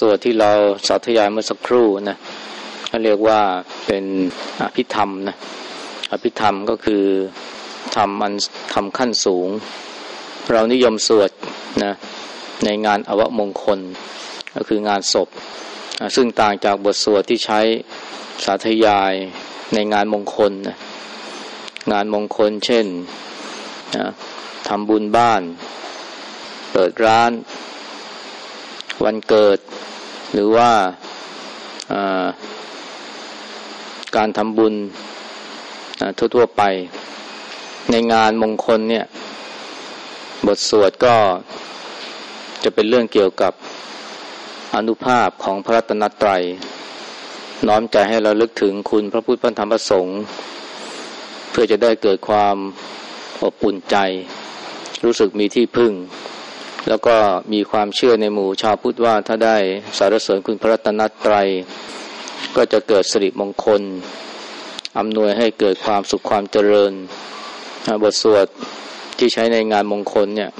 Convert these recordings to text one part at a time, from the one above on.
สวดที่เราสาธยายเมื่อสักครู่นะเขาเรียกว่าเป็นอภิธรรมนะอภิธรรมก็คือทำมันทำขั้นสูง เรานิยมสวดนะในงานอวมงคล ก็คืองานศพ ซึ่งต่างจากบทสวดที่ใช้สาธยายในงานมงคลนะงานมงคลเช่นนะทำบุญบ้าน เปิดร้าน วันเกิด หรือว่าการทำบุญทั่วๆไป ในงานมงคลเนี่ย บทสวดก็จะเป็นเรื่องเกี่ยวกับอนุภาพของพระรัตนตรัย น้อมใจให้เราลึกถึงคุณพระพุทธพระธรรมพระสงฆ์เพื่อจะได้เกิดความอบอุ่นใจ รู้สึกมีที่พึ่ง แล้วก็มีความเชื่อในหมู่ชาวพุทธว่าถ้าได้สารเสริญคุณพระรัตนตรัย ก็จะเกิดสิริมงคลอำนวยให้เกิดความสุขความเจริญ บทสวดที่ใช้ในงานมงคลเนี่ย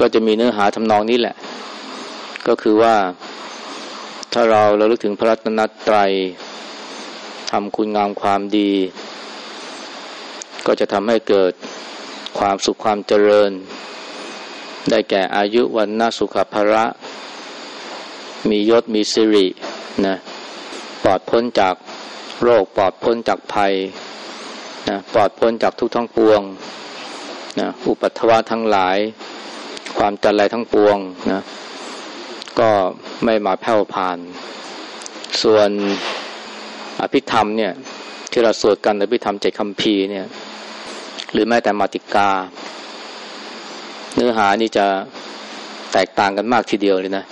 ก็จะมีเนื้อหาทำนองนี้แหละ ก็คือว่าถ้าเราเราลึกถึงพระรัตนตรัยทำคุณงามความดี ก็จะทำให้เกิดความสุขความเจริญ ได้แก่อายุวันนาสุขภระ มียศมีสิรินะปลอดพ้นจากโรคปลอดพ้นจากภัยนะปลอดพ้นจากทุกทั้งปวงนะอุปัตวะทั้งหลาย ความจันไรทั้งปวงนะก็ไม่มาแผ่วผ่าน ส่วนอภิธรรมเนี่ยที่เราสวดกันอภิธรรมเจ็ดคำพีเนี่ย หรือแม้แต่มาติกา เนื้อหานี่จะแตกต่างกันมากทีเดียวเลยนะ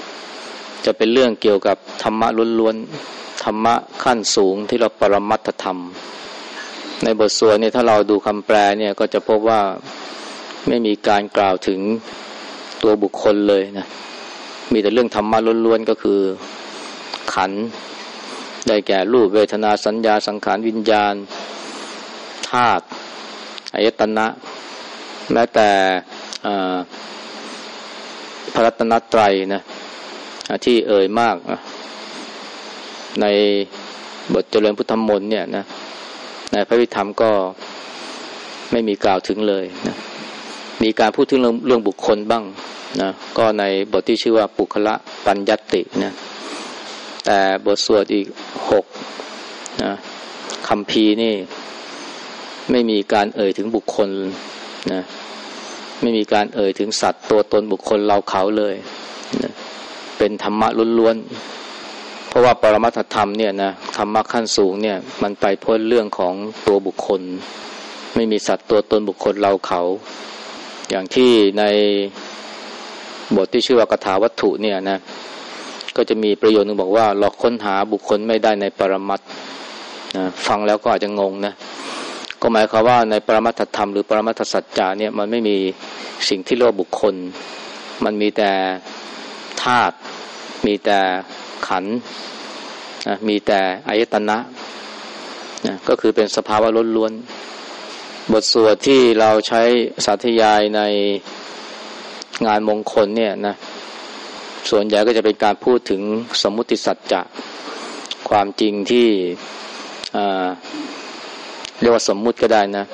จะเป็นเรื่องเกี่ยวกับธรรมะล้วนๆ ธรรมะขั้นสูงที่เราปรมัตธรรม ในบทสวดเนี่ยถ้าเราดูคำแปลเนี่ยก็จะพบว่าไม่มีการกล่าวถึงตัวบุคคลเลยนะ มีแต่เรื่องธรรมะล้วนๆ ก็คือขัน ได้แก่รูปเวทนาสัญญาสังขารวิญญาณธาตุอายตนะ แม้แต่ พระรัตนตรัยนะที่เอ่ยมากในบทเจริญพุทธมนต์เนี่ยนะในพระวิธรรมก็ไม่มีกล่าวถึงเลยนะมีการพูดถึงเรื่องเรื่องบุคคลบ้างนะก็ในบทที่ชื่อว่าปุคละปัญญตินะแต่บทสวดอีกหกนะคำพีนี่ ไม่มีการเอ่ยถึงบุคคลนะ ไม่มีการเอ่ยถึงสัตว์ตัวตนบุคคลเราเขาเลยนะเป็นธรรมะล้วนๆ เพราะว่าปรมัตธรรมเนี่ยนะธรรมะขั้นสูงเนี่ยมันไปพ้นเรื่องของตัวบุคคล ไม่มีสัตว์ตัวตนบุคคลเราเขา อย่างที่ในบทที่ชื่อว่ากถาวัตถุเนี่ยนะก็จะมีประโยชน์หนึ่งบอกว่า เราค้นหาบุคคลไม่ได้ในปรมัตนะฟังแล้วก็อาจจะงงนะ ก็หมายความว่าในปรมัตถธรรมหรือปรมัตถสัจจะเนี่ยมันไม่มีสิ่งที่เรียกบุคคล มันมีแต่ธาตุมีแต่ขันนะมีแต่อายตนะนะก็คือเป็นสภาวะล้วนๆบทสวดที่เราใช้สาธยายในงานมงคลเนี่ยนะส่วนใหญ่ก็จะเป็นการพูดถึงสมมุติสัจจะความจริงที่ เรียกว่าสมมุติก็ได้นะ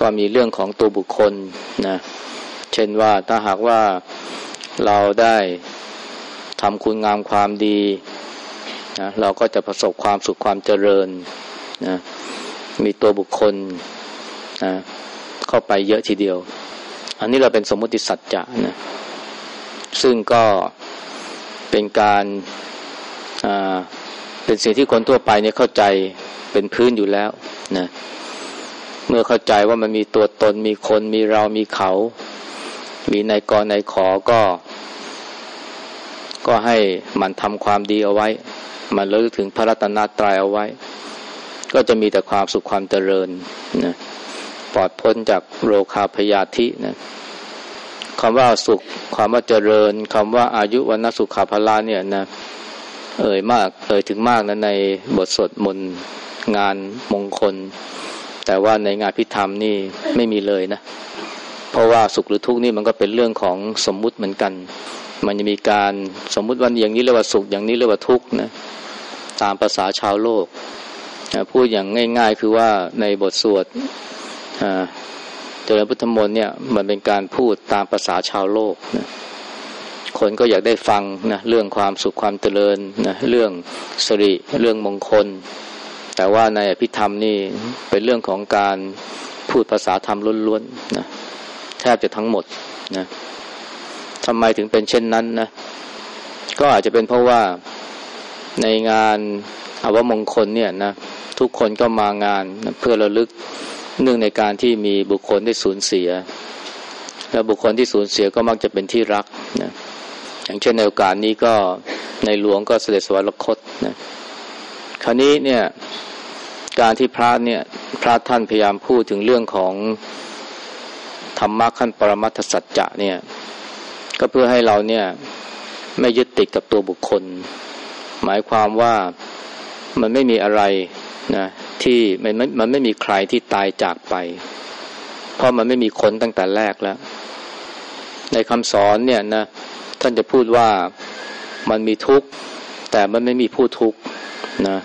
ก็มีเรื่องของตัวบุคคลนะเช่นว่าถ้าหากว่าเราได้ทำคุณงามความดีนะเราก็จะประสบความสุขความเจริญนะมีตัวบุคคลนะเข้าไปเยอะทีเดียว อันนี้เราเป็นสมมติสัจจะนะซึ่งก็เป็นการเป็นสิ่งที่คนทั่วไปเนี่ยเข้าใจ เป็นพื้นอยู่แล้วนะเมื่อเข้าใจว่ามันมีตัวตนมีคนมีเรามีเขา มีนายกนายขอก็ ก็ให้มันทำความดีเอาไว้ มันระลึกถึงพระรัตนตรัยเอาไว้ ก็จะมีแต่ความสุขความเจริญนะปลอดพ้นจากโรคาพยาธินะคำว่าสุขความว่าเจริญคำว่าอายุวันนสุขาภลาเนี่ยนะเอ่ยมากเอ่ยถึงมากนะในบทสวดมนต์ งานมงคล แต่ว่าในงานพิธรรมนี่ไม่มีเลยนะ เพราะว่าสุขหรือทุกข์นี่มันก็เป็นเรื่องของสมมุติเหมือนกัน มันจะมีการสมมุติวันอย่างนี้เรียกว่าสุขอย่างนี้เรียกว่าทุกข์นะตามภาษาชาวโลกพูดอย่างง่าย ๆ คือว่าในบทสวดเจริญพุทธมนต์เนี่ยมันเป็นการพูดตามภาษาชาวโลกนะคนก็อยากได้ฟังนะเรื่องความสุขความเจริญนะเรื่องสริเรื่องมงคล แต่ว่าในอภิธรรมนี่เป็นเรื่องของการพูดภาษาธรรมล้วนๆนะแทบจะทั้งหมดนะทำไมถึงเป็นเช่นนั้นนะก็อาจจะเป็นเพราะว่าในงานอาวมงคลเนี่ยนะทุกคนก็มางานนะเพื่อระลึกเนื่องในการที่มีบุคคลได้สูญเสีย และบุคคลที่สูญเสียก็มักจะเป็นที่รักนะอย่างเช่นในโอกาสนี้ก็ในหลวงก็เสด็จสวรรคตนะ คราวนี้เนี่ยการที่พระเนี่ยพระท่านพยายามพูดถึงเรื่องของธรรมะขั้นปรมัตถสัจจะเนี่ยก็เพื่อให้เราเนี่ยไม่ยึดติดกับตัวบุคคล หมายความว่ามันไม่มีอะไรนะที่มันไม่มันไม่มีใครที่ตายจากไป เพราะมันไม่มีคนตั้งแต่แรกแล้ว ในคำสอนเนี่ยนะท่านจะพูดว่ามันมีทุกข์ แต่มันไม่มีผู้ทุกข์นะ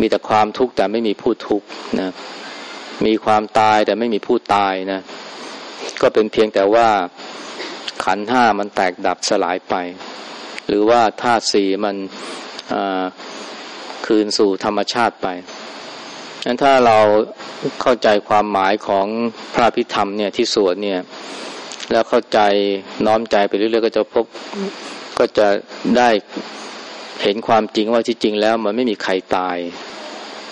มีแต่ความทุกข์แต่ไม่มีผู้ทุกข์นะ มีความตายแต่ไม่มีผู้ตายนะ ก็เป็นเพียงแต่ว่าขันห้ามันแตกดับสลายไป หรือว่าธาตุสี่มันคืนสู่ธรรมชาติไปนั้นถ้าเราเข้าใจความหมายของพระพิธรรมเนี่ยที่สวดเนี่ย แล้วเข้าใจน้อมใจไปเรื่อยๆก็จะพบก็จะได้ เห็นความจริงว่าที่จริงแล้วมันไม่มีใครตาย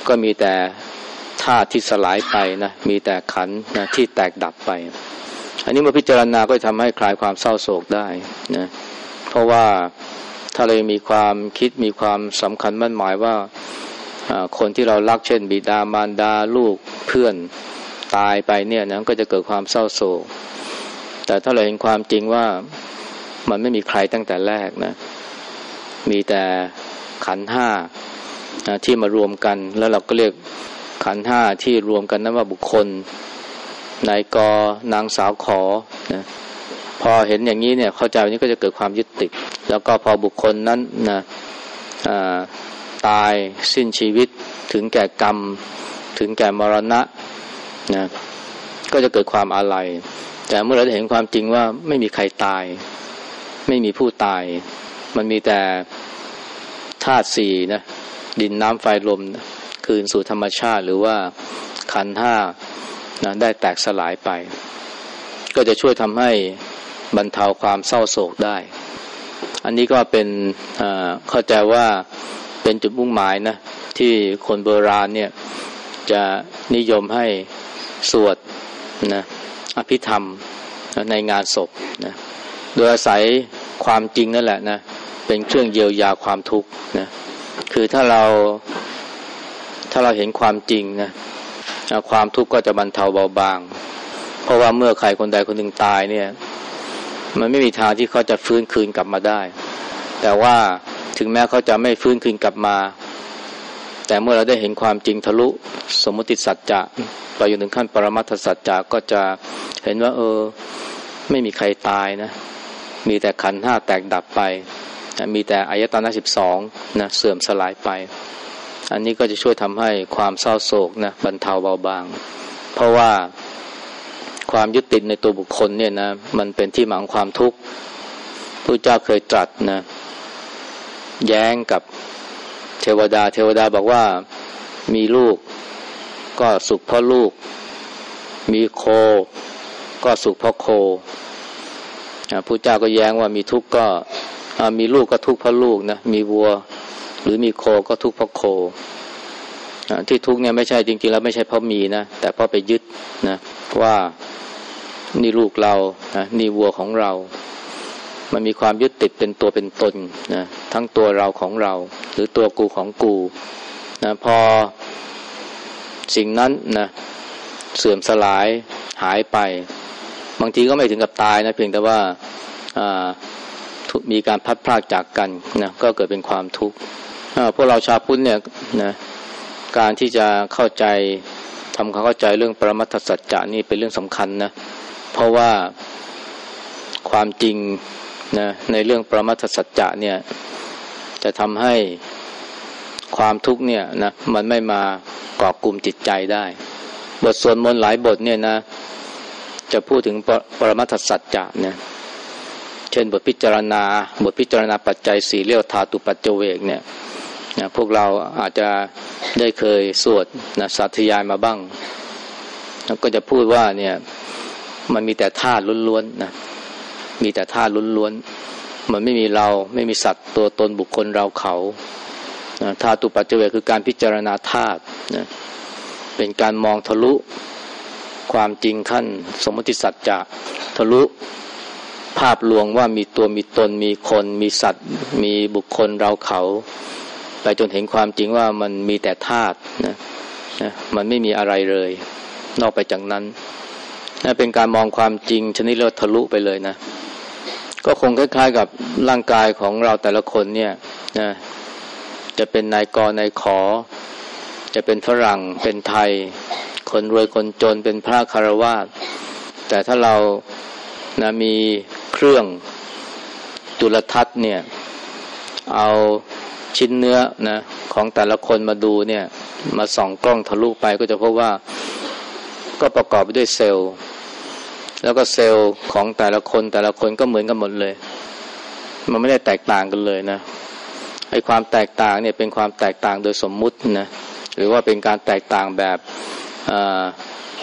ก็มีแต่ธาตุที่สลายไปนะมีแต่ขันนะที่แตกดับไป อันนี้มาพิจารณาก็ทำให้คลายความเศร้าโศกได้นะเพราะว่าถ้าเรามีความคิดมีความสำคัญมั่นหมายว่าคนที่เรารักเช่น บิดามารดาลูกเพื่อนตายไปเนี่ยนะก็จะเกิดความเศร้าโศก แต่ถ้าเราเห็นความจริงว่ามันไม่มีใครตั้งแต่แรกนะ มีแต่ขันห้าที่มารวมกัน แล้วเราก็เรียกขันห้าที่รวมกันนั้นว่าบุคคลนายกนางสาวขอนะพอเห็นอย่างนี้เนี่ยเข้าใจนี้ก็จะเกิดความยึดติด แล้วก็พอบุคคลนั้นนะตายสิ้นชีวิตถึงแก่กรรม ถึงแก่มรณะนะก็จะเกิดความอาลัย แต่เมื่อเราเห็นความจริงว่าไม่มีใครตาย ไม่มีผู้ตาย มันมีแต่ธาตุสี่นะดินน้ำไฟลมนะคืนสู่ธรรมชาติหรือว่าขันห้านะได้แตกสลายไป ก็จะช่วยทำให้บรรเทาความเศร้าโศกได้ อันนี้ก็เป็นเข้าใจว่าเป็นจุดมุ่งหมายนะที่คนโบราณเนี่ยจะนิยมให้สวดนะอภิธรรมในงานศพนะโดยอาศัยความจริงนั่นแหละนะ เป็นเครื่องเยียวยาความทุกข์นะคือถ้าเราถ้าเราเห็นความจริงนะความทุกข์ก็จะบรรเทาเบาบาง เพราะว่าเมื่อใครคนใดคนหนึ่งตายเนี่ย มันไม่มีทางที่เขาจะฟื้นคืนกลับมาได้ แต่ว่าถึงแม้เขาจะไม่ฟื้นคืนกลับมา แต่เมื่อเราได้เห็นความจริงทะลุสมมติสัจจะไปอยู่ถึงขั้นปรมัตถสัจจะก็จะเห็นว่า เออ ไม่มีใครตายนะ มีแต่ขันห้าแตกดับไป มีแต่อายตนะสิบสองนะเสื่อมสลายไป อันนี้ก็จะช่วยทำให้ความเศร้าโศกนะบรรเทาเบาบาง เพราะว่าความยึดติดในตัวบุคคลเนี่ยนะมันเป็นที่มาของความทุกข์พระเจ้าเคยตรัสนะแย้งกับเทวดา เทวดาบอกว่ามีลูกก็สุขเพราะลูก มีโค ก็สุขเพราะโคพระเจ้าก็แย้งว่ามีทุกข์ก็ มีลูกก็ทุกข์เพราะลูกนะมีวัว หรือมีโคก็ทุกข์เพราะโคที่ทุกข์เนี่ยไม่ใช่จริง ๆ แล้วไม่ใช่เพราะมีนะแต่เพราะไปยึดนะว่านี่ลูกเรานะนี่วัวของเรา มันมีความยึดติดเป็นตัวเป็นตนนะทั้งตัวเราของเรา หรือตัวกูของกูนะพอสิ่งนั้นนะเสื่อมสลายหายไป บางทีก็ไม่ถึงกับตายนะเพียงแต่ว่า มีการพัดพลากจากกันนะก็เกิดเป็นความทุกข์พวกเราชาวพุทธเนี่ยนะการที่จะเข้าใจทำความเข้าใจเรื่องปรมัตถสัจจะนี่เป็นเรื่องสำคัญนะเพราะว่าความจริงนะในเรื่องปรมัตถสัจจะเนี่ยจะทำให้ความทุกข์เนี่ยนะมันไม่มาเกาะกลุ่มจิตใจได้ บทสวดมนต์หลายบทเนี่ยนะจะพูดถึงปปรมัตถสัจจะเนี่ย ช่นบทพิจารณา บทพิจารณาปัจจัยสี่เรียกธาตุปัจเจเวกเนี่ยนะพวกเราอาจจะได้เคยสวดนะสาธยายมาบ้างแล้วก็จะพูดว่าเนี่ยมันมีแต่ธาตุล้วนๆนะมีแต่ธาตุล้วนๆมันไม่มีเราไม่มีสัตว์ตัวตนบุคคลเราเขาธาตุปัจเจเวกคือการพิจารณาธาตุนะเป็นการมองทะลุความจริงขั้น สมมติสัจจะทะลุ ภาพลวงว่ามีตัวมีตนมีคนมีสัตว์ มีบุคคลเราเขา ไปจนเห็นความจริงว่ามันมีแต่ธาตุนะนะมันไม่มีอะไรเลย นอกไปจากนั้นนะเป็นการมองความจริงชนิดเรียกทะลุไปเลยนะ ก็คงคล้ายๆกับร่างกายของเราแต่ละคนเนี่ยนะจะเป็นนายกรนายขอ จะเป็นฝรั่งเป็นไทย คนรวยคนจนเป็นพระคารวาสแต่ถ้าเรานะมี รื่อง จุลทัศน์เนี่ย เอาชิ้นเนื้อนะของแต่ละคนมาดูเนี่ย มาส่องกล้องทะลุไปก็จะพบว่าก็ประกอบไปด้วยเซลล์ แล้วก็เซลล์ของแต่ละคนแต่ละคนก็เหมือนกันหมดเลย มันไม่ได้แตกต่างกันเลยนะไอ้ความแตกต่างเนี่ยเป็นความแตกต่างโดยสมมุตินะหรือว่าเป็นการแตกต่างแบบ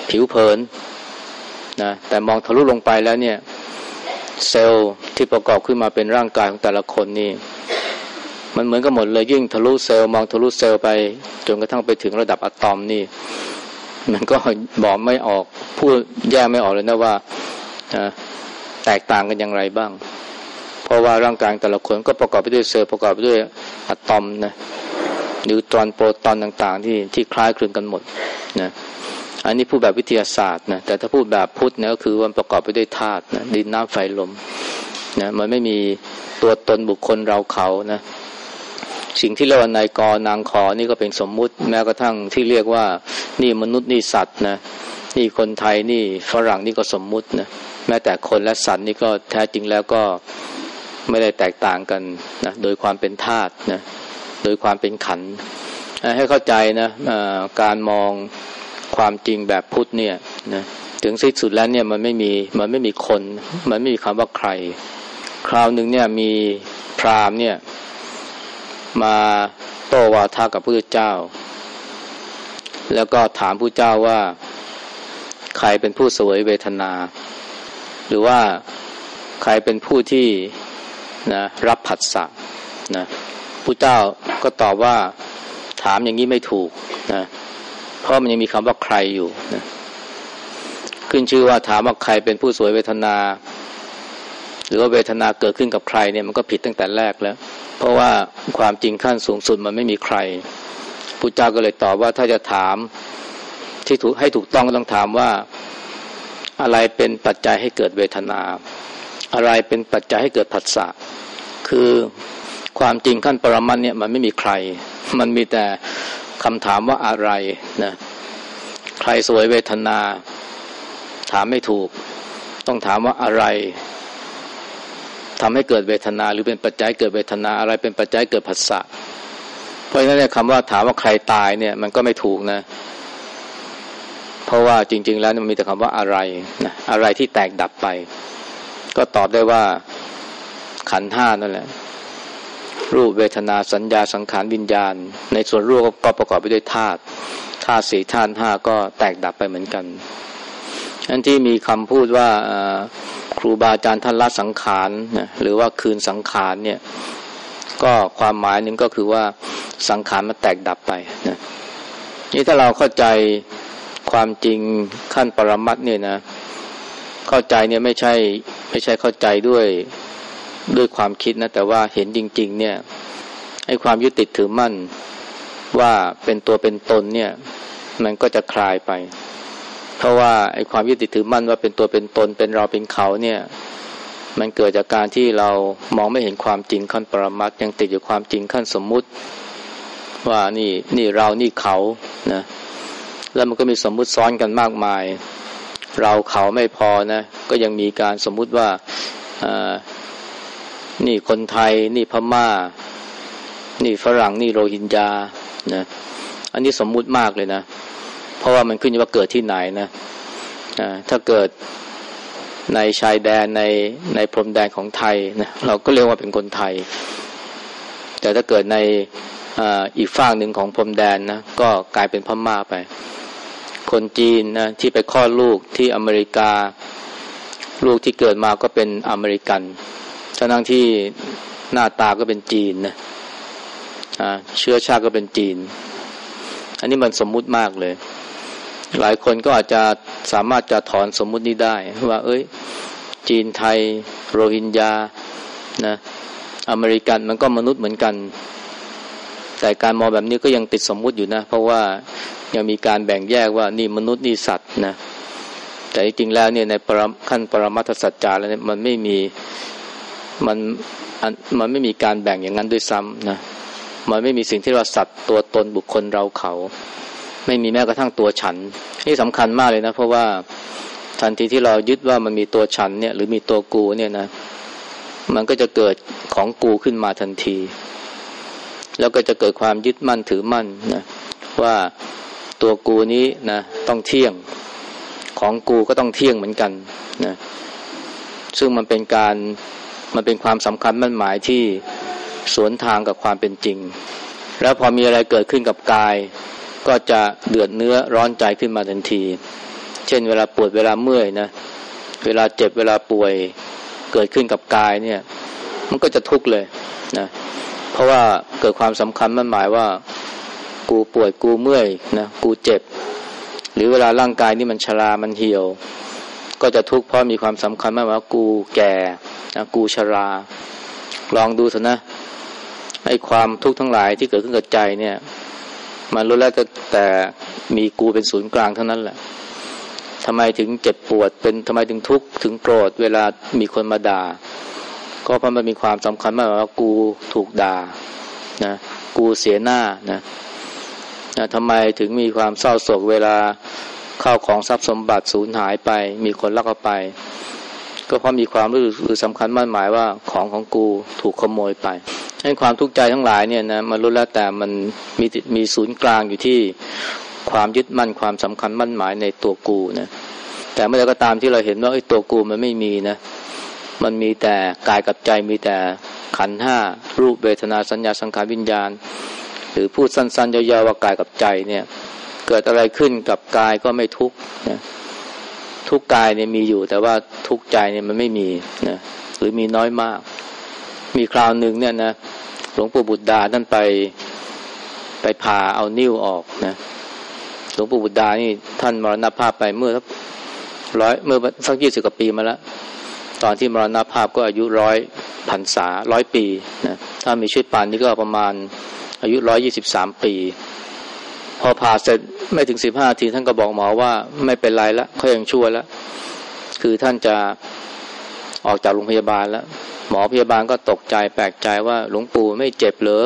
ผิวเผินนะแต่มองทะลุลงไปแล้วเนี่ย เซลล์ที่ประกอบขึ้นมาเป็นร่างกายของแต่ละคนนี่ มันเหมือนกันหมดเลยยิ่งทะลุเซลล์มองทะลุเซลล์ไป จนกระทั่งไปถึงระดับอะตอมนี่ มันก็บอกไม่ออกพูดแยกไม่ออกเลยนะว่าแตกต่างกันอย่างไรบ้าง เพราะว่าร่างกายแต่ละคนก็ประกอบไปด้วยเซลล์ประกอบไปด้วยอะตอมนะนิวตรอนโปรตอนต่างๆ ที่ที่คล้ายคลึงกันหมดนะ อันนี้พูดแบบวิทยาศาสตร์นะแต่ถ้าพูดแบบพุทธเนี่ยก็คือมันประกอบไปด้วยธาตุนะดินน้ำไฟลมนะมันไม่มีตัวตนบุคคลเราเขานะสิ่งที่เรียกว่านายกนางขอนี่ก็เป็นสมมุติแม้กระทั่งที่เรียกว่านี่มนุษย์นี่สัตว์นะนี่คนไทยนี่ฝรั่งนี่ก็สมมุตินะแม้แต่คนและสัตว์นี่ก็แท้จริงแล้วก็ไม่ได้แตกต่างกันนะโดยความเป็นธาตุนะโดยความเป็นขัน ให้เข้าใจนะการมอง ความจริงแบบพุทธเนี่ยนะถึงสิ้นสุดแล้วเนี่ยมันไม่มีมันไม่มีคน มันไม่มีคำว่าใคร คราวหนึ่งเนี่ยมีพราหมณ์เนี่ย มาโต้วาทากับพระเจ้า แล้วก็ถามพระเจ้าว่า ใครเป็นผู้สวยเวทนา หรือว่าใครเป็นผู้ที่นะรับผัสสะนะพระเจ้าก็ตอบว่าถามอย่างนี้ไม่ถูกนะ เพราะมันยังมีคำว่าใครอยู่นะขึ้นชื่อว่าถามว่าใครเป็นผู้สวยเวทนา หรือว่าเวทนาเกิดขึ้นกับใครเนี่ยมันก็ผิดตั้งแต่แรกแล้ว เพราะว่าความจริงขั้นสูงสุดมันไม่มีใครพุทธเจ้าก็เลยตอบว่าถ้าจะถามที่ถูกให้ถูกต้องก็ต้องถามว่าอะไรเป็นปัจจัยให้เกิดเวทนา อะไรเป็นปัจจัยให้เกิดผัสสะคือความจริงขั้นปรมัตเนี่ยมันไม่มีใคร มันมีแต่ คำถามว่าอะไรนะใครสวยเวทนา ถามไม่ถูก ต้องถามว่าอะไรทำให้เกิดเวทนา หรือเป็นปัจจัยเกิดเวทนาอะไรเป็นปัจจัยเกิดผัสสะเพราะฉะนั้นเนี่ยคำว่าถามว่าใครตายเนี่ย มันก็ไม่ถูกนะ เพราะว่าจริง ๆ แล้วมันมีแต่คำว่าอะไรนะอะไรที่แตกดับไป ก็ตอบได้ว่าขันห้านั่นแหละ รูปเวทนาสัญญาสังขารวิญญาณ ในส่วนรูปก็ประกอบไปด้วยธาตุธาตุสี่ธาตุห้าก็แตกดับไปเหมือนกัน อันที่มีคำพูดว่าครูบาอาจารย์ท่านละสังขารนะหรือว่าคืนสังขารเนี่ย ก็ความหมายหนึ่งก็คือว่าสังขารมันแตกดับไปนะนี่ถ้าเราเข้าใจความจริงขั้นปรมัตเนี่ยนะ เข้าใจเนี่ยไม่ใช่ไม่ใช่เข้าใจด้วย ด้วยความคิดนะแต่ว่าเห็นจริง ๆ เนี่ยไอ้ความยึดติดถือมั่นว่าเป็นตัวเป็นตนเนี่ย มันก็จะคลายไป เพราะว่าไอ้ความยึดติดถือมั่นว่าเป็นตัวเป็นตน เป็นเราเป็นเขาเนี่ย มันเกิดจากการที่เรามองไม่เห็นความจริงขั้นปรมัตยังติดอยู่ความจริงขั้นสมมุติ ว่านี่นี่เรานี่เขานะแล้วมันก็มีสมมุติซ้อนกันมากมาย เราเขาไม่พอนะ ก็ยังมีการสมมุติว่า นี่คนไทย นี่พม่า นี่ฝรั่ง นี่โรฮิงญานะอันนี้สมมุติมากเลยนะ เพราะว่ามันขึ้นอยู่ว่าเกิดที่ไหนนะถ้าเกิดในชายแดนในในพรมแดนของไทยนะเราก็เรียกว่าเป็นคนไทย แต่ถ้าเกิดในออีกฝั่งหนึ่งของพรมแดนนะก็กลายเป็นพม่าไป คนจีนนะที่ไปคลอดลูกที่อเมริกา ลูกที่เกิดมาก็เป็นอเมริกัน ทั้งที่หน้าตาก็เป็นจีนนะเชื้อชาติก็เป็นจีน อันนี้มันสมมุติมากเลย หลายคนก็อาจจะสามารถจะถอนสมมุตินี้ได้ ว่า เอ้ย จีนไทย โรฮิงญานะอเมริกันมันก็มนุษย์เหมือนกัน แต่การมองแบบนี้ก็ยังติดสมมุติอยู่นะ เพราะว่ายังมีการแบ่งแยกว่านี่มนุษย์นี่สัตว์นะแต่จริงๆแล้วเนี่ยในขั้นปรมัตถสัจจาแล้วเนี่ยมันไม่มี มันมันไม่มีการแบ่งอย่างนั้นด้วยซ้ำนะมันไม่มีสิ่งที่เราสัตว์ตัวตนบุคคลเราเขา ไม่มีแม้กระทั่งตัวฉัน นี่สำคัญมากเลยนะ เพราะว่าทันทีที่เรายึดว่ามันมีตัวฉันเนี่ยหรือมีตัวกูเนี่ยนะ มันก็จะเกิดของกูขึ้นมาทันที แล้วก็จะเกิดความยึดมั่นถือมั่นนะว่าตัวกูนี้นะต้องเที่ยงของกูก็ต้องเที่ยงเหมือนกันนะซึ่งมันเป็นการ มันเป็นความสำคัญมั่นหมายที่สวนทางกับความเป็นจริง แล้วพอมีอะไรเกิดขึ้นกับกาย ก็จะเดือดเนื้อร้อนใจขึ้นมาทันที เช่น เวลาปวดเวลาเมื่อยนะ เวลาเจ็บเวลาป่วยเกิดขึ้นกับกายเนี่ย มันก็จะทุกข์เลยนะเพราะว่าเกิดความสำคัญมั่นหมายว่า กูป่วยกูเมื่อยนะกูเจ็บ หรือเวลาร่างกายนี่มันชรามันเหี่ยว ก็จะทุกข์เพราะมีความสำคัญมั่นหมากว่ากูแก่ กูชรา ลองดูเถอะนะไอ้ความทุกข์ทั้งหลายที่เกิดขึ้นกับใจเนี่ย มันรู้แล้วแต่มีกูเป็นศูนย์กลางเท่านั้นแหละทำไมถึงเจ็บปวด เป็นทำไมถึงทุกข์ถึงโกรธเวลามีคนมาด่า ก็เพราะมันมีความสำคัญมากว่ากูถูกด่านะกูเสียหน้านะนะทำไมถึงมีความเศร้าโศกเวลาเข้าของทรัพย์สมบัติสูญหายไป มีคนลักเอาไป ก็เพราะมีความรู้สึกสำคัญมั่นหมายว่าของของกูถูกขโมยไปให้ความทุกข์ใจทั้งหลายเนี่ยนะมันรู้แล้วแต่มันมีมีศูนย์กลางอยู่ที่ความยึดมั่นความสำคัญมั่นหมายในตัวกูนะแต่เมื่อไรก็ตามที่เราเห็นว่าไอ้ตัวกูมันไม่มีนะมันมีแต่กายกับใจมีแต่ขันห้ารูปเวทนาสัญญาสังขารวิญญาณ หรือพูดสั้นๆยาวๆว่ากายกับใจเนี่ย เกิดอะไรขึ้นกับกายก็ไม่ทุกข์นะ ทุกกายเนี่ยมีอยู่ แต่ว่าทุกใจเนี่ยมันไม่มีนะหรือมีน้อยมาก มีคราวหนึ่งเนี่ยนะหลวงปู่บุตรดาท่านไปไปผ่าเอานิ้วออกนะหลวงปู่บุตรดานี่ท่านมรณภาพไปเมื่อสักร้อยเมื่อสักยี่สิบกว่าปีมาแล้วตอนที่มรณภาพก็อายุร้อยพันษาร้อยปีนะถ้ามีชีวิตปานนี้ก็ประมาณอายุร้อยยี่สิบสามปี พอผ่าเสร็จไม่ถึงสิบห้าทีท่านก็บอกหมอว่าไม่เป็นไรแล้วเขายังช่วยแล้วคือท่านจะออกจากโรงพยาบาลแล้ว หมอพยาบาลก็ตกใจแปลกใจว่าหลวงปู่ไม่เจ็บเหรอ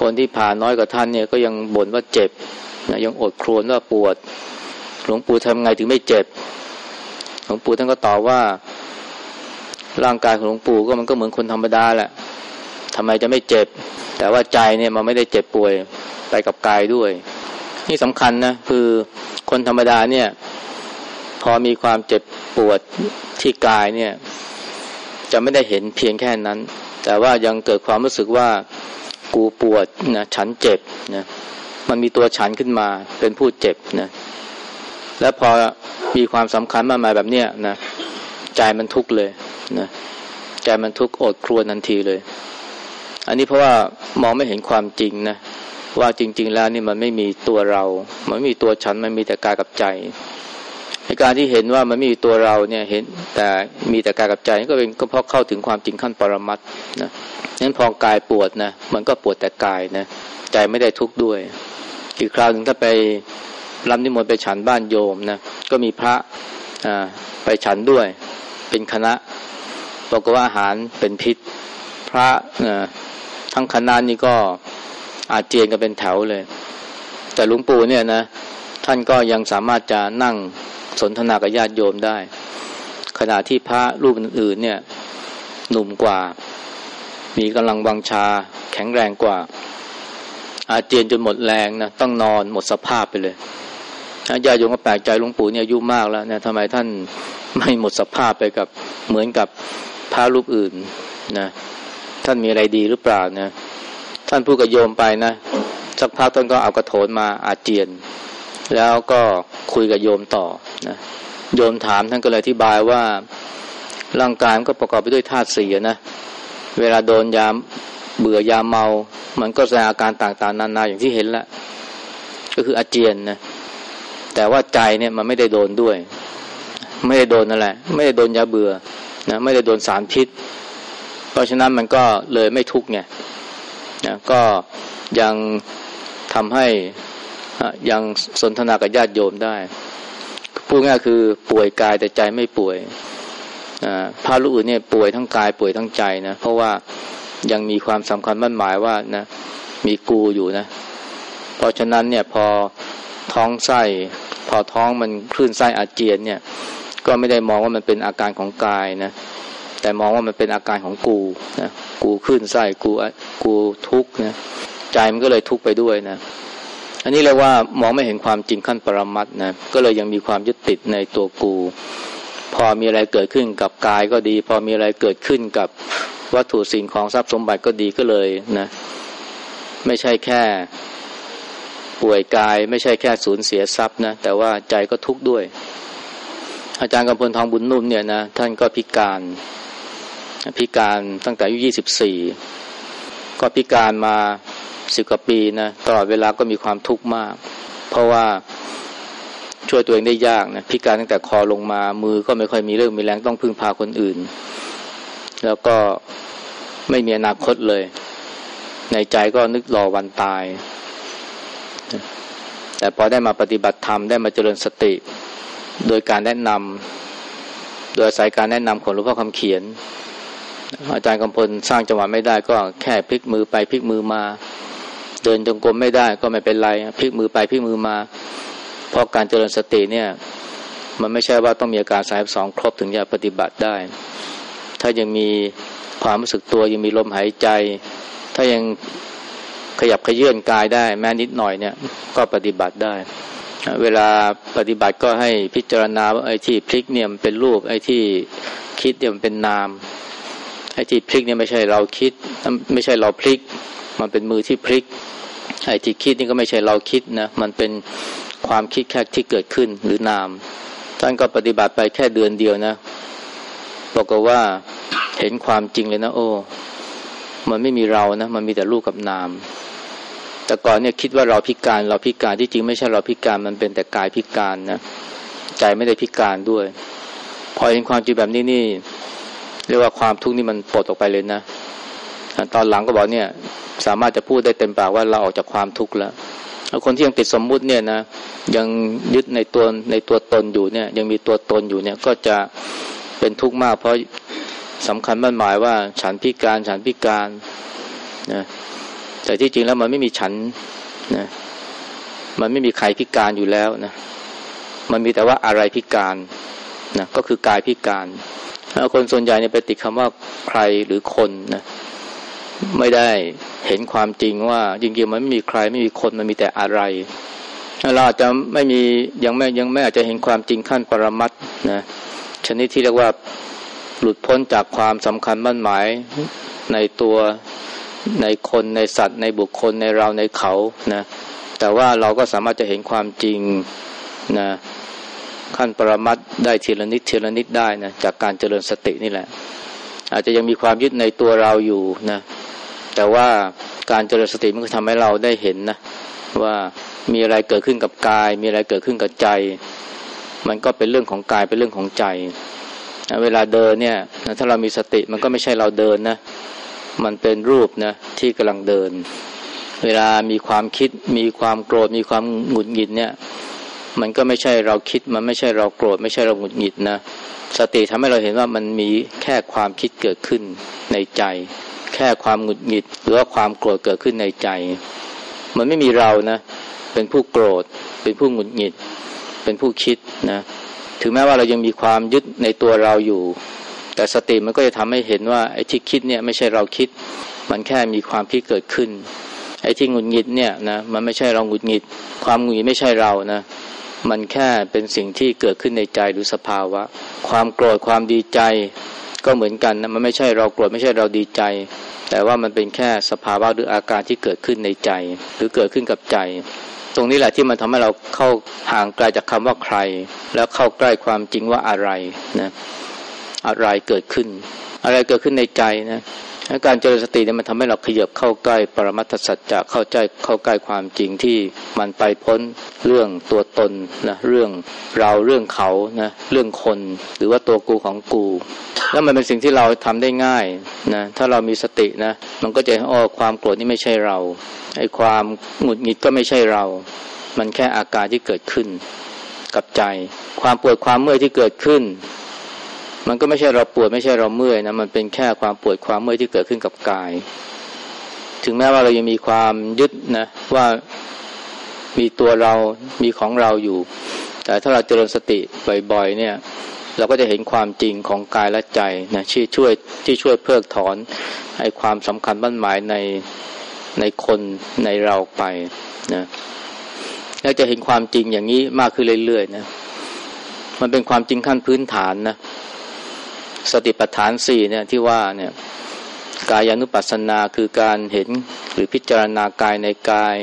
คนที่ผ่าน้อยกว่าท่านเนี่ยก็ยังบ่นว่าเจ็บนะยังอดครวญว่าปวด หลวงปู่ทำไงถึงไม่เจ็บ หลวงปู่ท่านก็ตอบว่า ร่างกายของหลวงปู่ก็มันก็เหมือนคนธรรมดาแหละ ทำไมจะไม่เจ็บ แต่ว่าใจเนี่ยมันไม่ได้เจ็บป่วยไปกับกายด้วย นี่สำคัญนะคือคนธรรมดาเนี่ย พอมีความเจ็บปวดที่กายเนี่ย จะไม่ได้เห็นเพียงแค่นั้น แต่ว่ายังเกิดความรู้สึกว่ากูปวดนะฉันเจ็บนะมันมีตัวฉันขึ้นมาเป็นผู้เจ็บนะแล้วพอมีความสำคัญมากมายแบบเนี้ยนะใจมันทุกข์เลยนะใจมันทุกข์อดครวญทันทีเลย อันนี้เพราะว่ามองไม่เห็นความจริงนะว่าจริง ๆ แล้วนี่มันไม่มีตัวเรา มันไม่มีตัวฉันมันมีแต่กายกับใจในการที่เห็นว่ามันไม่มีตัวเราเนี่ยเห็นแต่มีแต่กายกับใจก็เป็นก็เพราะเข้าถึงความจริงขั้นปรมัตนะนั้นพอกายปวดนะมันก็ปวดแต่กายนะใจไม่ได้ทุกข์ด้วย อีกคราวหนึ่งถ้าไปรับนิมนต์ไปฉันบ้านโยมนะก็มีพระไปฉันด้วย เป็นคณะบอกว่าอาหารเป็นพิษ พระ ทั้งคณะนี่ก็อาเจียนกันเป็นแถวเลย แต่หลุงปู่เนี่ยนะ ท่านก็ยังสามารถจะนั่งสนทนากับญาติโยมได้ ขณะที่พระรูปอื่นๆเนี่ยหนุ่มกว่า มีกำลังวังชาแข็งแรงกว่า อาเจียนจนหมดแรงนะต้องนอนหมดสภาพไปเลยญาติโยมก็แปลกใจหลวงปู่เนี่ยอายุมากแล้วเนี่ยทำไมท่านไม่หมดสภาพไปกับเหมือนกับพระรูปอื่นนะ ท่านมีอะไรดีหรือเปล่านะ ท่านพูดกับโยมไปนะสักพักท่านก็เอากระโถนมาอาเจียน แล้วก็คุยกับโยมต่อนะโยมถามท่านก็เลยอธิบายว่าร่างกายมันก็ประกอบไปด้วยธาตุสี่นะเวลาโดนยามเบื่อยาเมา มันก็แสดงอาการต่างๆ นานาอย่างที่เห็นแล้วก็คืออาเจียนนะแต่ว่าใจเนี่ยมันไม่ได้โดนด้วย ไม่ได้โดนนั่นแหละ ไม่ได้โดนยาเบื่อนะไม่ได้โดนสารพิษ เพราะฉะนั้นมันก็เลยไม่ทุกข์ไงนะก็ยังทำให้ยังสนทนากับญาติโยมได้พูดง่ายคือป่วยกายแต่ใจไม่ป่วยพระลูกอื่นเนี่ยป่วยทั้งกายป่วยทั้งใจนะเพราะว่ายังมีความสำคัญมั่นหมายว่านะมีกูอยู่นะ เพราะฉะนั้นเนี่ยพอท้องไส้ พอท้องมันคลื่นไส้อาเจียนเนี่ย ก็ไม่ได้มองว่ามันเป็นอาการของกายนะ แต่มองว่ามันเป็นอาการของกูนะกูคลื่นไส้กูกูทุกข์นะใจมันก็เลยทุกข์ไปด้วยนะอันนี้เรียกว่ามองไม่เห็นความจริงขั้นปรมัตนะก็เลยยังมีความยึดติดในตัวกู พอมีอะไรเกิดขึ้นกับกายก็ดี พอมีอะไรเกิดขึ้นกับวัตถุสิ่งของทรัพย์สมบัติก็ดีก็เลยนะไม่ใช่แค่ป่วยกาย ไม่ใช่แค่สูญเสียทรัพย์นะแต่ว่าใจก็ทุกข์ด้วย อาจารย์กำพลทองบุญนุ่มเนี่ยนะท่านก็พิการ พิการตั้งแต่อายุยี่สิบสี่ก็พิการมาสิบกว่าปีนะตลอดเวลาก็มีความทุกข์มาก เพราะว่าช่วยตัวเองได้ยากนะพิการตั้งแต่คอลงมามือก็ไม่ค่อยมีเรื่องมีแรงต้องพึ่งพาคนอื่น แล้วก็ไม่มีอนาคตเลย ในใจก็นึกรอวันตาย แต่พอได้มาปฏิบัติธรรมได้มาเจริญสติ โดยการแนะนำโดยสายการแนะนำของหลวงพ่อคำเขียน อาจารย์กำพลสร้างจังหวะไม่ได้ก็แค่พลิกมือไปพลิกมือมา เดินจงกรมไม่ได้ก็ไม่เป็นไรพลิกมือไปพลิกมือมา เพราะการเจริญสติเนี่ย มันไม่ใช่ว่าต้องมีอาการสายสองครบถึงจะปฏิบัติได้ ถ้ายังมีความรู้สึกตัวยังมีลมหายใจ ถ้ายังขยับขยื่นกายได้ แม้นิดหน่อยเนี่ย ก็ปฏิบัติได้ เวลาปฏิบัติก็ให้พิจารณาว่าไอ้ที่พลิกเนี่ยมันเป็นรูปไอ้ที่คิดเนี่ยมันเป็นนาม ไอ้ที่พลิกเนี่ยไม่ใช่เราคิด ไม่ใช่เราพลิก มันเป็นมือที่พลิก ไอ้ที่คิดนี่ก็ไม่ใช่เราคิดนะมันเป็นความคิดแค่ที่เกิดขึ้นหรือนาม ท่านก็ปฏิบัติไปแค่เดือนเดียวนะบอกว่าเห็นความจริงเลยนะ โอ้มันไม่มีเรานะมันมีแต่รูปกับนาม แต่ก่อนเนี่ยคิดว่าเราพิการเราพิการที่จริงไม่ใช่เราพิการมันเป็นแต่กายพิการนะใจไม่ได้พิการด้วย พอเห็นความจริงแบบนี้นี่ เรียกว่าความทุกข์นี่มันปลดออกไปเลยนะตอนหลังก็บอกเนี่ย สามารถจะพูดได้เต็มปากว่าเราออกจากความทุกข์แล้วแล้วคนที่ยังติดสมมุติเนี่ยนะยังยึดในตัวในตัวตนอยู่เนี่ย ยังมีตัวตนอยู่เนี่ยก็จะเป็นทุกข์มาก เพราะสำคัญมั่นหมายว่า ฉันพิการฉันพิการนะแต่ที่จริงแล้วมันไม่มีฉันนะมันไม่มีใครพิการอยู่แล้วนะมันมีแต่ว่าอะไรพิการนะก็คือกายพิการ คนส่วนใหญ่เนี่ยไปติดคำว่าใครหรือคนนะไม่ได้เห็นความจริงว่าจริงๆมันไม่มีใครไม่มีคนมันมีแต่อะไรเราอาจจะไม่มียังไม่ยังไม่อาจจะเห็นความจริงขั้นปรมัตนะชนิดที่เรียกว่าหลุดพ้นจากความสำคัญมั่นหมายในตัวในคนในสัตว์ ในบุคคลในเราในเขานะแต่ว่าเราก็สามารถจะเห็นความจริงนะ ขั้นปรมัตได้ทีละนิดทีละนิดได้นะจากการเจริญสตินี่แหละ อาจจะยังมีความยึดในตัวเราอยู่นะแต่ว่าการเจริญสติมันก็ทำให้เราได้เห็นนะว่ามีอะไรเกิดขึ้นกับกาย มีอะไรเกิดขึ้นกับใจ มันก็เป็นเรื่องของกายเป็นเรื่องของใจ เวลาเดินเนี่ยถ้าเรามีสติมันก็ไม่ใช่เราเดินนะมันเป็นรูปนะที่กำลังเดิน เวลามีความคิดมีความโกรธมีความหงุดหงิดเนี่ย มันก็ไม่ใช่เราคิดมันไม่ใช่เราโกรธไม่ใช่เราหงุดหงิดนะ สติทำให้เราเห็นว่ามันมีแค่ความคิดเกิดขึ้นในใจ แค่ความหงุดหงิด หรือว่าความโกรธเกิดขึ้นในใจ มันไม่มีเรานะเป็นผู้โกรธ เป็นผู้หงุดหงิด เป็นผู้คิดนะถึงแม้ว่าเรายังมีความยึดในตัวเราอยู่ แต่สติมันก็จะทำให้เห็นว่าไอ้ที่คิดเนี่ยไม่ใช่เราคิด มันแค่มีความคิดเกิดขึ้นไอ้ที่หงุดหงิดเนี่ยนะมันไม่ใช่เราหงุดหงิด ความหงุดหงิดไม่ใช่เรานะ มันแค่เป็นสิ่งที่เกิดขึ้นในใจหรือสภาวะ ความโกรธความดีใจ ก็เหมือนกันนะมันไม่ใช่เราโกรธไม่ใช่เราดีใจ แต่ว่ามันเป็นแค่สภาวะหรืออาการที่เกิดขึ้นในใจ หรือเกิดขึ้นกับใจ ตรงนี้แหละที่มันทำให้เราเข้าห่างไกลจากคำว่าใคร แล้วเข้าใกล้ความจริงว่าอะไรนะอะไรเกิดขึ้น อะไรเกิดขึ้นในใจนะ การเจริญสติเนี่ยมันทำให้เราขยับเข้าใกล้ปรมัตถสัจจะเข้าใจเข้าใกล้ความจริงที่มันไปพ้นเรื่องตัวตนนะเรื่องเราเรื่องเขานะเรื่องคน หรือว่าตัวกูของกู แล้วมันเป็นสิ่งที่เราทำได้ง่ายนะถ้าเรามีสตินะมันก็จะอ้อความโกรธนี่ไม่ใช่เราไอ้ความหงุดหงิดก็ไม่ใช่เรา มันแค่อาการที่เกิดขึ้นกับใจ ความปวดความเมื่อยที่เกิดขึ้น มันก็ไม่ใช่เราปวดไม่ใช่เราเมื่อยนะมันเป็นแค่ความปวดความเมื่อยที่เกิดขึ้นกับกาย ถึงแม้ว่าเรายังมีความยึดนะว่ามีตัวเรามีของเราอยู่ แต่ถ้าเราเจริญสติบ่อยๆเนี่ย เราก็จะเห็นความจริงของกายและใจนะที่ช่วยที่ช่วยเพิกถอนไอ้ความสำคัญบั้นหมายในในคนในเราไปนะแล้วจะเห็นความจริงอย่างนี้มากขึ้นเรื่อยๆนะมันเป็นความจริงขั้นพื้นฐานนะ สติปัฏฐานสี่เนี่ยที่ว่าเนี่ยกายานุปัสสนาคือการเห็นหรือพิจารณากายในกาย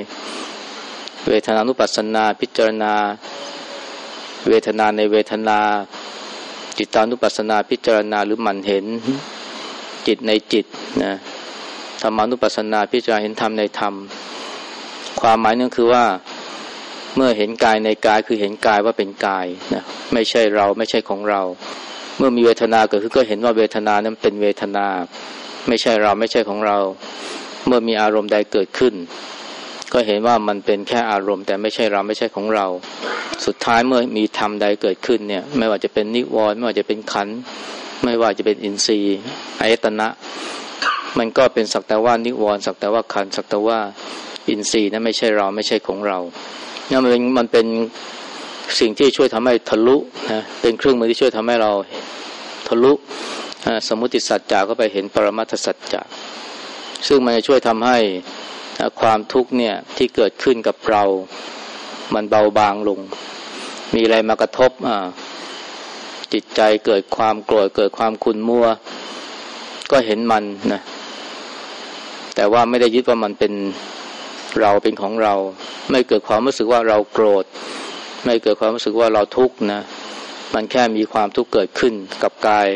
เวทนานุปัสสนา พิจารณา เวทนาในเวทนา จิตานุปัสสนาพิจารณาหรือมันเห็นจิตในจิตนะธรรมานุปัสสนาพิจารณาเห็นธรรมในธรรม ความหมายนั่นคือว่าเมื่อเห็นกายในกายคือเห็นกายว่าเป็นกายนะไม่ใช่เราไม่ใช่ของเรา เมื่อมีเวทนาเกิดขึ้นก็เห็นว่าเวทนานั้นเป็นเวทนา ไม่ใช่เราไม่ใช่ของเรา เมื่อมีอารมณ์ใดเกิดขึ้น ก็เห็นว่ามันเป็นแค่อารมณ์ แต่ไม่ใช่เราไม่ใช่ของเรา สุดท้ายเมื่อมีธรรมใดเกิดขึ้นเนี่ย ไม่ว่าจะเป็นนิวรณ์ไม่ว่าจะเป็นขันไม่ว่าจะเป็นอินทรีย์อายตนะ มันก็เป็นสักแต่ว่านิวรณ์สักแต่ว่าขันสักแต่ว่าอินทรีย์นั้นไม่ใช่เราไม่ใช่ของเราเนี่ยมันเป็นมันเป็น สิ่งที่ช่วยทำให้ทะลุนะเป็นเครื่องมือที่ช่วยทำให้เราทะลุสมุติสัจจะก็ไปเห็นปรมัตถสัจจะซึ่งมันจะช่วยทำให้ความทุกข์เนี่ยที่เกิดขึ้นกับเรา มันเบาบางลง มีอะไรมากระทบอ่าจิตใจเกิดความโกรธเกิดความขุ่นมัว ก็เห็นมันนะแต่ว่าไม่ได้ยึดว่ามันเป็นเราเป็นของเรา ไม่เกิดความรู้สึกว่าเราโกรธ ไม่เกิดความรู้สึกว่าเราทุกข์นะ มันแค่มีความทุกข์เกิดขึ้นกับกาย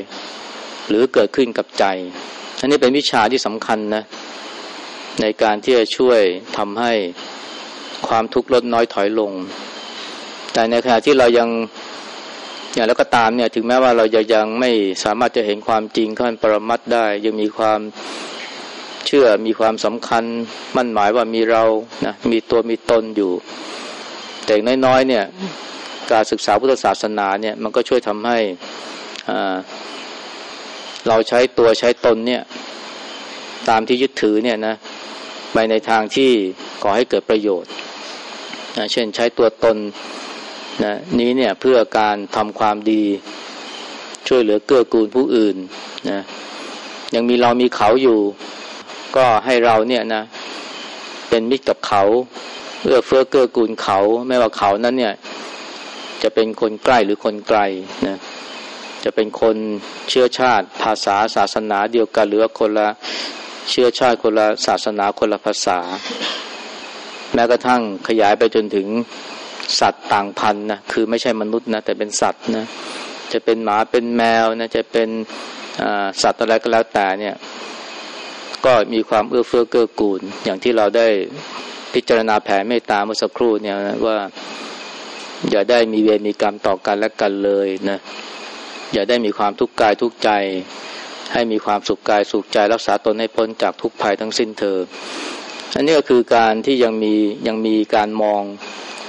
หรือเกิดขึ้นกับใจ อันนี้เป็นวิชาที่สำคัญนะ ในการที่จะช่วยทำให้ความทุกข์ลดน้อยถอยลง แต่ในขณะที่เรายังอย่างแล้วก็ตามเนี่ยถึงแม้ว่าเราจะยังไม่สามารถจะเห็นความจริงขั้นปรมัตได้ ยังมีความเชื่อมีความสำคัญมั่นหมายว่ามีเรานะมีตัวมีตนอยู่ แต่น้อยๆเนี่ยการศึกษาพุทธศาสนาเนี่ยมันก็ช่วยทำให้เราใช้ตัวใช้ตนเนี่ยตามที่ยึดถือเนี่ยนะไปในทางที่ก่อให้เกิดประโยชน์นะเช่นใช้ตัวตนนะนี้เนี่ยเพื่อการทำความดีช่วยเหลือเกื้อกูลผู้อื่นนะยังมีเรามีเขาอยู่ ก็ให้เราเนี่ยนะเป็นมิตรกับเขา เอื้อเฟื้อเกื้อกูลเขา ไม่ว่าเขานั้นเนี่ย จะเป็นคนใกล้หรือคนไกลนะจะเป็นคนเชื้อชาติ ภาษาศาสนาเดียวกัน หรือว่าคนละเชื้อชาติคนละศาสนาคนละภาษา แม้กระทั่งขยายไปจนถึงสัตว์ต่างพันธุ์นะคือไม่ใช่มนุษย์นะแต่เป็นสัตว์นะจะเป็นหมาเป็นแมวนะจะเป็นสัตว์อะไรก็แล้วแต่เนี่ย ก็มีความเอื้อเฟื้อเกื้อกูลอย่างที่เราได้ พิจารณาแผ่เมตตาเมื่อสักครู่เนี่ยว่า อย่าได้มีเวรมีกรรมต่อกันและกันเลยนะอย่าได้มีความทุกข์กายทุกใจ ให้มีความสุขกายสุขใจรักษาตนให้พ้นจากทุกภัยทั้งสิ้นเธออันนี้ก็คือการที่ยังมียังมีการมอง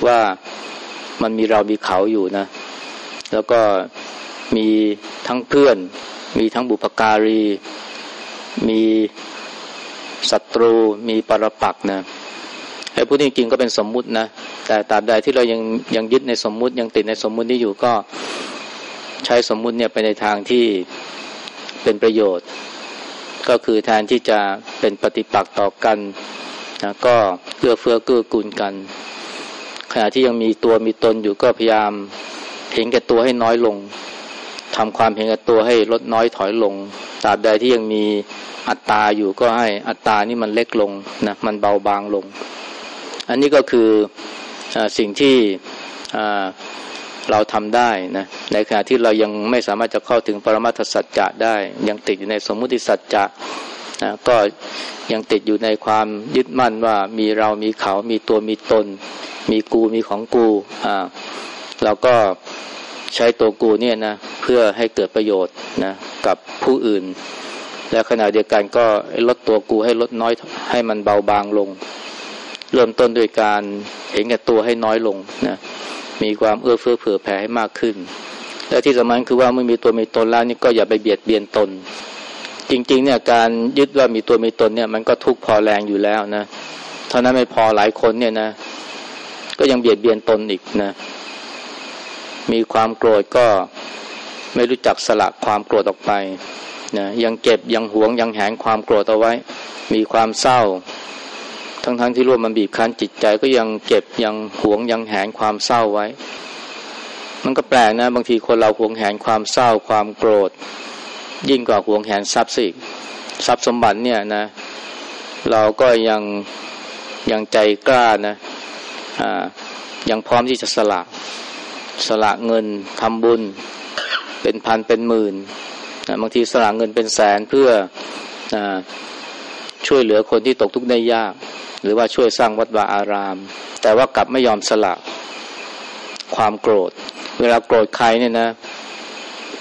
ว่ามันมีเรามีเขาอยู่นะ แล้วก็มีทั้งเพื่อน มีทั้งบุพการี มีศัตรู มีปรปักนะ ไอ้พูดจริงๆก็เป็นสมมุตินะ แต่ตราบใดที่เรายังยังยึดในสมมุติยังติดในสมมุตินี้อยู่ก็ใช้สมมุติเนี่ยไปในทางที่เป็นประโยชน์ ก็คือแทนที่จะเป็นปฏิปักษ์ต่อกันนะก็เอื้อเฟื้อเกื้อกูลกัน ขณะที่ยังมีตัวมีตนอยู่ก็พยายามเห็นแก่ตัวให้น้อยลงทำความเห็นแก่ตัวให้ลดน้อยถอยลงตราบใดที่ยังมีอัตตาอยู่ก็ให้อัตตานี่มันเล็กลงนะมันเบาบางลง อันนี้ก็คืออสิ่งที่เราทำได้นะในขณะที่เรายังไม่สามารถจะเข้าถึงปรมัตถสัจจะได้ ยังติดอยู่ในสมมุติสัจจะนะก็ยังติดอยู่ในความยึดมั่นว่ามีเรามีเขา มีตัวมีตน มีกูมีของกูอ่าเราก็ใช้ตัวกูเนี่ยนะเพื่อให้เกิดประโยชน์นะกับผู้อื่น และขณะเดียวกันก็ลดตัวกูให้ลดน้อยให้มันเบาบางลง เริ่มต้นด้วยการเห็นแก่ตัวให้น้อยลงนะมีความเอื้อเฟื้อเผื่อแผ่ให้มากขึ้น และที่สำคัญคือว่าเมื่อมีตัวมีตนแล้วนี่ก็อย่าไปเบียดเบียนตน จริง ๆ เนี่ยการยึดว่ามีตัวมีตนเนี่ยมันก็ทุกข์พอแรงอยู่แล้วนะเท่านั้นไม่พอหลายคนเนี่ยนะ ก็ยังเบียดเบียนตนอีกนะ มีความโกรธก็ไม่รู้จักสละความโกรธออกไปนะยังเก็บยังหวงยังแหงความโกรธเอาไว้ มีความเศร้า ทั้งๆทที่รู้มันบีบคั้นจิตใจก็ยังเก็บยังหวงยังแหงความเศร้าไว้ มันก็แปลกนะ บางทีคนเราหวงแหนความเศร้าความโกรธ ยิ่งกว่าหวงแหนทรัพย์สิทรัพย์สมบัติเนี่ยนะ เราก็ยังยังใจกล้านะอ่ายังพร้อมที่จะสละสละเงินทำบุญ เป็นพันเป็นหมื่นนะบางทีสละเงินเป็นแสนเพื่ออช่วยเหลือคนที่ตกทุกข์ได้ยาก หรือว่าช่วยสร้างวัดวาอาราม แต่ว่ากลับไม่ยอมสละความโกรธ เวลาโกรธใครเนี่ยนะ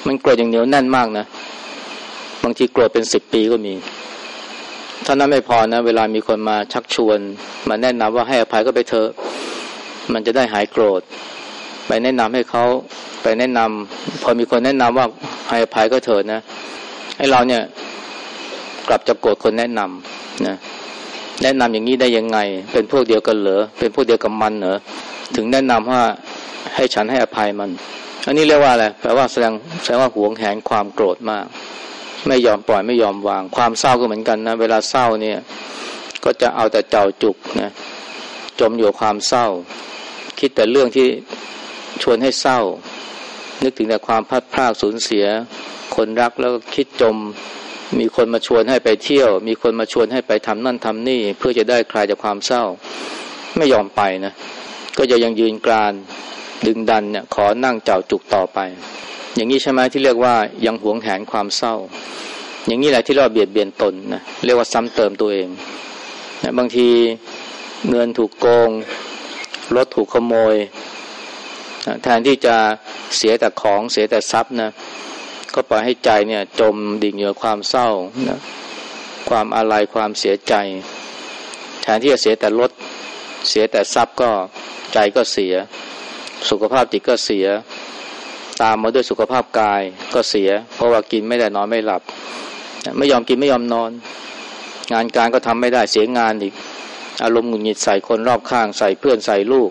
มันโกรธอย่างเหนียวแน่นมากนะ บางทีโกรธเป็นสิบปีก็มีท่านั้นไม่พอนะ เวลามีคนมาชักชวน มาแนะนำว่าให้อภัยก็ไปเถอะ มันจะได้หายโกรธ ไปแนะนำให้เขาไปแนะนำพอมีคนแนะนำว่าให้อภัยก็เถิดนะ ให้เราเนี่ยกลับจะโกรธคนแนะนำนะ แนะนำอย่างนี้ได้ยังไง เป็นพวกเดียวกันเหรอเป็นพวกเดียวกับมันเหรอถึงแนะนำว่าให้ฉันให้อภัยมัน อันนี้เรียกว่าอะไรแปลว่าแสดงแสดงว่าหวงแหนความโกรธมาก ไม่ยอมปล่อยไม่ยอมวาง ความเศร้าก็เหมือนกันนะเวลาเศร้าเนี่ย ก็จะเอาแต่เจ้าจุกนะจมอยู่ความเศร้า คิดแต่เรื่องที่ชวนให้เศร้า นึกถึงแต่ความพัดพลาดสูญเสีย คนรักแล้วก็คิดจม มีคนมาชวนให้ไปเที่ยว มีคนมาชวนให้ไปทำนั่นทำนี่ เพื่อจะได้คลายจากความเศร้า ไม่ยอมไปนะ ก็จะยังยืนกรานดึงดันเนี่ยขอนั่งเจ้าจุกต่อไป อย่างนี้ใช่ไหมที่เรียกว่ายังหวงแหนความเศร้า อย่างนี้แหละที่เราเบียดเบียนตนนะเรียกว่าซ้ำเติมตัวเองนะบางทีเงินถูกโกงรถถูกขโมยแทนที่จะเสียแต่ของเสียแต่ทรัพย์นะ ก็ปล่อยให้ใจเนี่ย จมดิ่งอยู่ความเศร้านะความอะไรความเสียใจ แทนที่จะเสียแต่รถเสียแต่ทรัพย์ก็ใจก็เสีย สุขภาพจิตก็เสีย ตามมาด้วยสุขภาพกายก็เสีย เพราะว่ากินไม่ได้นอนไม่หลับ ไม่ยอมกินไม่ยอมนอน งานการก็ทำไม่ได้เสียงานอีก อารมณ์หงุดหงิดใส่คนรอบข้างใส่เพื่อนใส่ลูก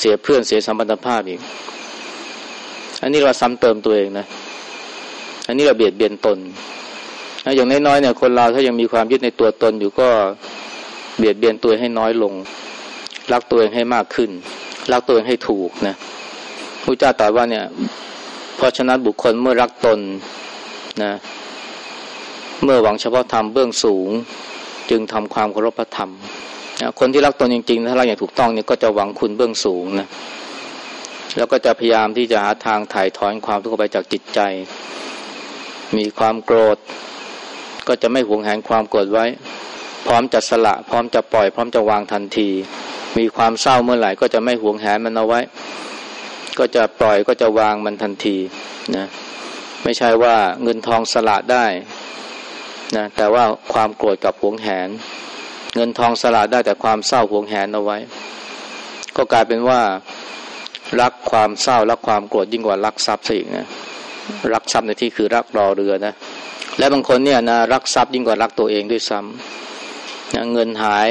เสียเพื่อนเสียสัมพันธภาพอีก อันนี้เราซ้ำเติมตัวเองนะ อันนี้เราเบียดเบียนตนอย่างน้อยๆเนี่ยคนเราถ้ายังมีความยึดในตัวตนอยู่ก็เบียดเบียนตัวให้น้อยลง รักตัวเองให้มากขึ้น รักตัวเองให้ถูกนะพระเจ้าตรัสว่าเนี่ย เพราะฉะนั้นบุคคลเมื่อรักตนนะเมื่อหวังเฉพาะธรรมเบื้องสูง จึงทำความเคารพพระธรรมคนที่รักตนจริงๆ ถ้ารักอย่างถูกต้องเนี่ยก็จะหวังคุณเบื้องสูงนะแล้วก็จะพยายามที่จะหาทางถ่ายถอนความทุกข์ไปจากจิตใจ มีความโกรธ ก็จะไม่หวงแหนความโกรธไว้ พร้อมจะสละ พร้อมจะปล่อย พร้อมจะวางทันที มีความเศร้าเมื่อไหร่ก็จะไม่หวงแหนมันเอาไว้ ก็จะปล่อยก็จะวางมันทันทีนะไม่ใช่ว่าเงินทองสละได้นะแต่ว่าความโกรธกับหวงแหน เงินทองสละได้แต่ความเศร้าหวงแหนเอาไว้ ก็กลายเป็นว่ารักความเศร้ารักความโกรธยิ่งกว่ารักทรัพย์ซะอีกนะ รักทรัพย์ในที่คือรักรอเรือนะ และบางคนเนี่ยนะรักทรัพย์ยิ่งกว่ารักตัวเองด้วยซ้ำนะเงินหาย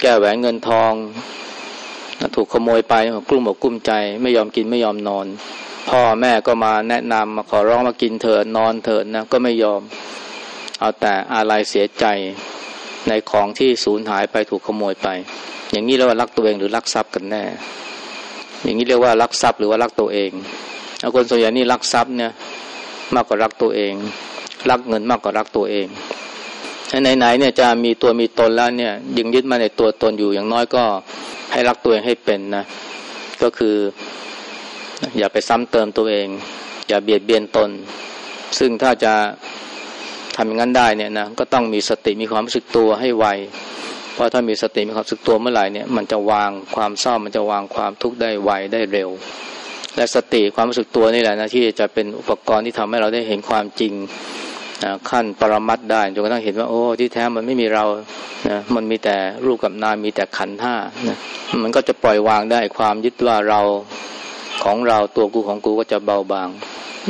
แก้แหวนเงินทองนะถูกขโมยไปกลุ้มอกกลุ้มใจ ไม่ยอมกินไม่ยอมนอน พ่อแม่ก็มาแนะนำมาขอร้องมากินเถิดนอนเถิดนะก็ไม่ยอม เอาแต่อะไรเสียใจในของที่สูญหายไปถูกขโมยไป อย่างนี้เรียกว่ารักตัวเองหรือรักทรัพย์กันแน่ อย่างนี้เรียกว่ารักทรัพย์หรือว่ารักตัวเอง คนส่วนใหญ่นี่รักทรัพย์เนี่ยมากกว่ารักตัวเอง รักเงินมากกว่ารักตัวเองไหนๆเนี่ยจะมีตัวมีตนแล้วเนี่ยยังยึดมาในตัวตนอยู่อย่างน้อยก็ให้รักตัวเองให้เป็นนะ ก็คือ อย่าไปซ้ำเติมตัวเอง อย่าเบียดเบียนตน ซึ่งถ้าจะทำอย่างนั้นได้เนี่ยนะก็ต้องมีสติมีความรู้สึกตัวให้ไวเพราะถ้ามีสติมีความรู้สึกตัวเมื่อไหร่เนี่ยมันจะวางความเศร้ามันจะวางความทุกข์ได้ไวได้เร็ว และสติความรู้สึกตัวนี่แหละนะที่จะเป็นอุปกรณ์ที่ทำให้เราได้เห็นความจริงขั้นปรมัตได้จนกระทั่งเห็นว่าโอ้ที่แท้มันไม่มีเรานะมันมีแต่รูปกับนามมีแต่ขันธ์ห้านะมันก็จะปล่อยวางได้ความยึดว่าเราของเราตัวกูของกูก็จะเบาบาง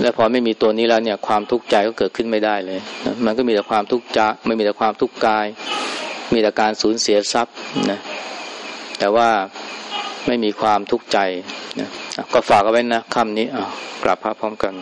และพอไม่มีตัวนี้แล้วเนี่ยความทุกข์ใจก็เกิดขึ้นไม่ได้เลยนะมันก็มีแต่ความทุกข์ใจไม่มีแต่ความทุกข์กาย มีแต่การสูญเสียทรัพย์นะแต่ว่า ไม่มีความทุกข์ใจนะก็ฝากเอาไว้นะคำนี้กราบพระพร้อมกัน